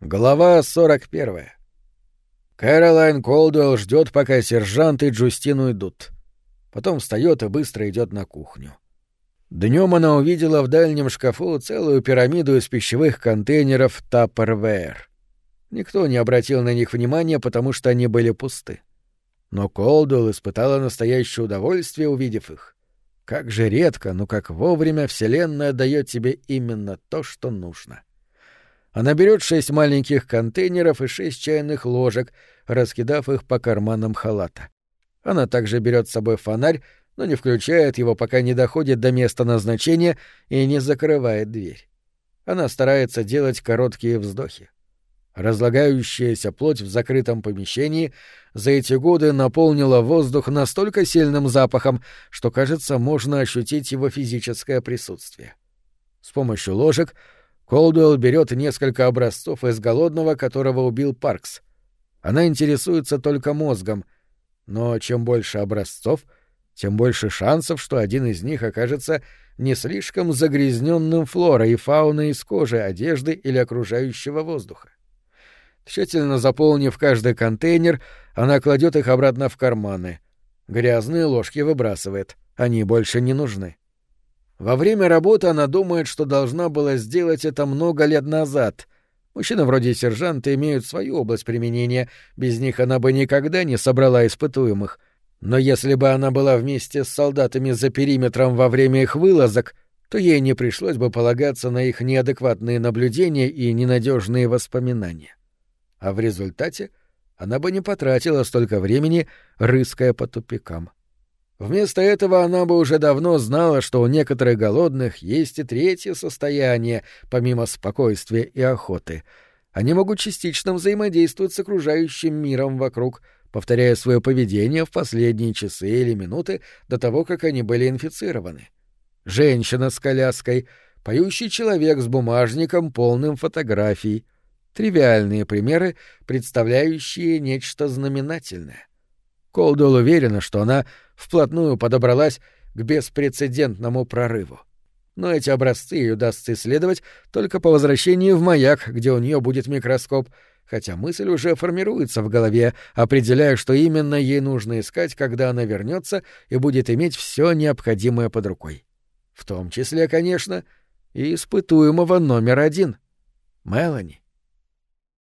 Глава 41. Кэролайн Колдуэлл ждет, пока сержант и Джустин уйдут. Потом встает и быстро идет на кухню. Днем она увидела в дальнем шкафу целую пирамиду из пищевых контейнеров Tupperware. Никто не обратил на них внимания, потому что они были пусты. Но Колдуэлл испытала настоящее удовольствие, увидев их. Как же редко, но как вовремя Вселенная дает тебе именно то, что нужно. — она берет шесть маленьких контейнеров и шесть чайных ложек, раскидав их по карманам халата. Она также берет с собой фонарь, но не включает его, пока не доходит до места назначения и не закрывает дверь. Она старается делать короткие вздохи. Разлагающаяся плоть в закрытом помещении за эти годы наполнила воздух настолько сильным запахом, что, кажется, можно ощутить его физическое присутствие. С помощью ложек — Колдуэлл берет несколько образцов из голодного, которого убил Паркс. Она интересуется только мозгом, но чем больше образцов, тем больше шансов, что один из них окажется не слишком загрязненным флорой и фауной из кожи, одежды или окружающего воздуха. Тщательно заполнив каждый контейнер, она кладет их обратно в карманы. Грязные ложки выбрасывает, они больше не нужны. Во время работы она думает, что должна была сделать это много лет назад. Мужчины вроде сержанта имеют свою область применения, без них она бы никогда не собрала испытуемых. Но если бы она была вместе с солдатами за периметром во время их вылазок, то ей не пришлось бы полагаться на их неадекватные наблюдения и ненадежные воспоминания. А в результате она бы не потратила столько времени, рыская по тупикам. Вместо этого она бы уже давно знала, что у некоторых голодных есть и третье состояние, помимо спокойствия и охоты. Они могут частично взаимодействовать с окружающим миром вокруг, повторяя свое поведение в последние часы или минуты до того, как они были инфицированы. Женщина с коляской, поющий человек с бумажником, полным фотографий. Тривиальные примеры, представляющие нечто знаменательное. Колдуэлл уверена, что она вплотную подобралась к беспрецедентному прорыву. Но эти образцы ей удастся исследовать только по возвращении в маяк, где у нее будет микроскоп, хотя мысль уже формируется в голове, определяя, что именно ей нужно искать, когда она вернется и будет иметь все необходимое под рукой. В том числе, конечно, и испытуемого номер один — Мелани.